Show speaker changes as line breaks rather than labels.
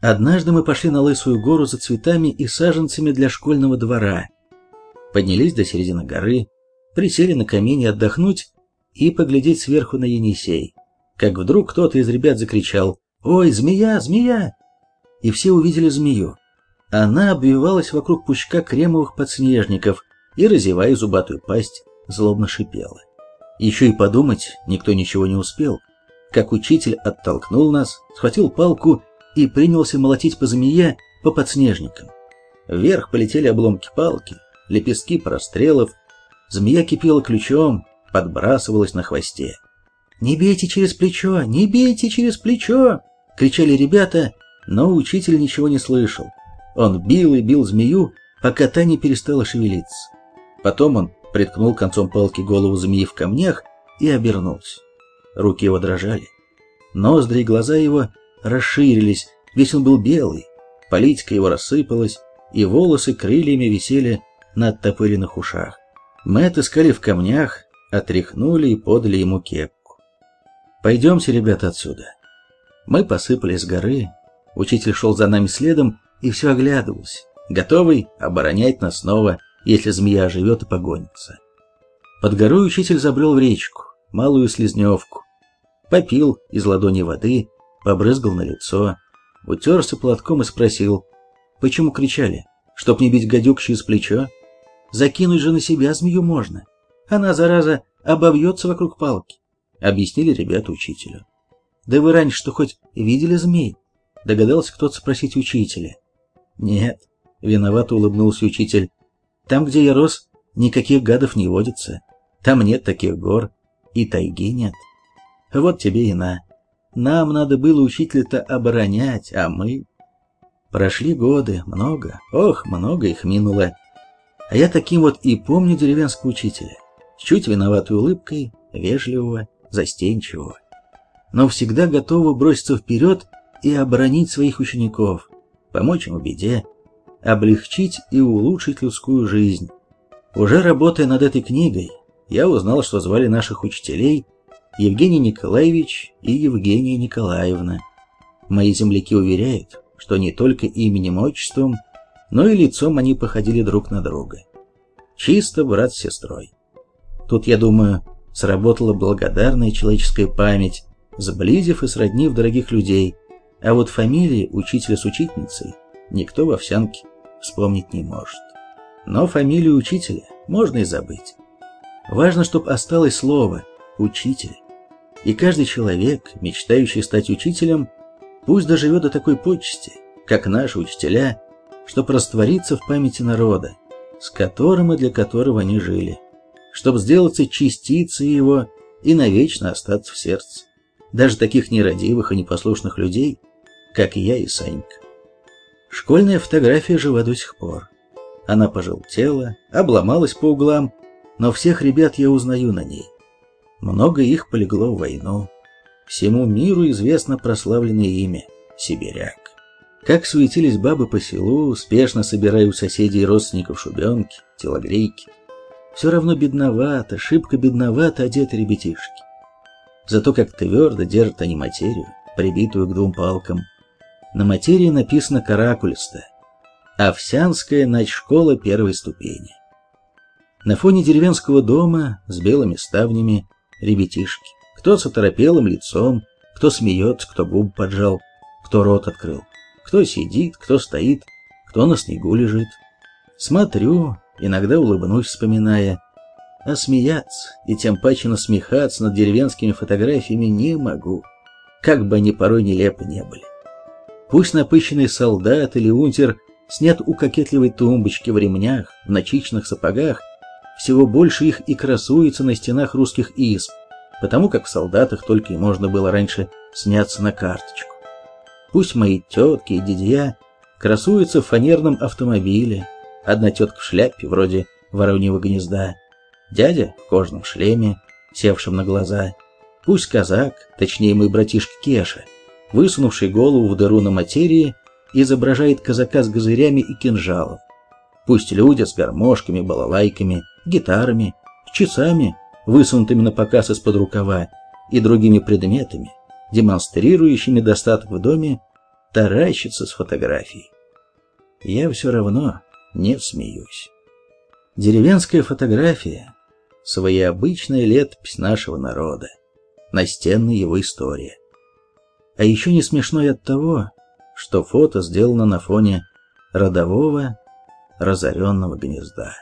Однажды мы пошли на Лысую гору за цветами и саженцами для школьного двора. Поднялись до середины горы, присели на камень отдохнуть и поглядеть сверху на Енисей. Как вдруг кто-то из ребят закричал «Ой, змея, змея!» И все увидели змею. Она обвивалась вокруг пучка кремовых подснежников и, разевая зубатую пасть, злобно шипела. Еще и подумать никто ничего не успел, как учитель оттолкнул нас, схватил палку и принялся молотить по змее по подснежникам. Вверх полетели обломки палки, лепестки прострелов, змея кипела ключом, подбрасывалась на хвосте. «Не бейте через плечо! Не бейте через плечо!» — кричали ребята, но учитель ничего не слышал. Он бил и бил змею, пока та не перестала шевелиться. Потом он приткнул концом палки голову змеи в камнях и обернулся. Руки его дрожали. Ноздри и глаза его расширились, весь он был белый, политика его рассыпалась, и волосы крыльями висели на оттопыренных ушах. Мы отыскали в камнях, отряхнули и подали ему кепку. «Пойдемте, ребята, отсюда». Мы посыпали с горы, учитель шел за нами следом и все оглядывался, готовый оборонять нас снова, если змея оживет и погонится. Под горой учитель забрел в речку, малую слизневку, попил из ладони воды, побрызгал на лицо, утерся платком и спросил, почему кричали, чтоб не бить гадюк через плечо? Закинуть же на себя змею можно. Она, зараза, обовьется вокруг палки, объяснили ребята учителю. Да вы раньше что хоть видели змей? Догадался кто-то спросить учителя. Нет, виновато улыбнулся учитель. Там, где я рос, никаких гадов не водится. Там нет таких гор, и тайги нет. Вот тебе и на. Нам надо было учителя-то оборонять, а мы... Прошли годы, много, ох, много их минуло. А я таким вот и помню деревенского учителя. С чуть виноватой улыбкой, вежливого, застенчивого. Но всегда готового броситься вперед и оборонить своих учеников, помочь им в беде, облегчить и улучшить людскую жизнь. Уже работая над этой книгой, я узнал, что звали наших учителей Евгений Николаевич и Евгения Николаевна. Мои земляки уверяют, что не только именем отчеством, но и лицом они походили друг на друга. Чисто брат с сестрой. Тут, я думаю, сработала благодарная человеческая память, сблизив и сроднив дорогих людей, а вот фамилии учителя с учительницей никто в овсянке вспомнить не может. Но фамилию учителя можно и забыть. Важно, чтобы осталось слово «учитель». И каждый человек, мечтающий стать учителем, пусть доживет до такой почести, как наши учителя, чтобы раствориться в памяти народа, с которым и для которого они жили, чтобы сделаться частицей его и навечно остаться в сердце, даже таких нерадивых и непослушных людей, как я и Санька. Школьная фотография жива до сих пор. Она пожелтела, обломалась по углам, но всех ребят я узнаю на ней. Много их полегло в войну. Всему миру известно прославленное имя – Сибиряк. Как суетились бабы по селу, спешно собирая у соседей и родственников шубенки, телогрейки. Все равно бедновато, шибко бедновато одеты ребятишки. Зато как твердо держат они материю, прибитую к двум палкам. На материи написано каракулисто «Овсянская начшкола первой ступени». На фоне деревенского дома с белыми ставнями ребятишки. Кто с оторопелым лицом, кто смеется, кто губ поджал, кто рот открыл, кто сидит, кто стоит, кто на снегу лежит. Смотрю, иногда улыбнусь, вспоминая, а смеяться и тем паче насмехаться над деревенскими фотографиями не могу, как бы они порой нелепы не были. Пусть напыщенный солдат или унтер снят у кокетливой тумбочки в ремнях, в начищенных сапогах, всего больше их и красуется на стенах русских изб, потому как в солдатах только и можно было раньше сняться на карточку. Пусть мои тетки и дядья красуются в фанерном автомобиле, одна тетка в шляпе, вроде вороньего гнезда, дядя в кожаном шлеме, севшем на глаза, пусть казак, точнее мой братишка Кеша, высунувший голову в дыру на материи, изображает казака с газырями и кинжалом. Пусть люди с гармошками, балалайками, гитарами, часами, высунутыми на показ из-под рукава, и другими предметами, демонстрирующими достаток в доме, таращится с фотографией. Я все равно не смеюсь. Деревенская фотография – своеобычная летопись нашего народа, настенная его история. А еще не смешно и от того, что фото сделано на фоне родового разоренного гнезда.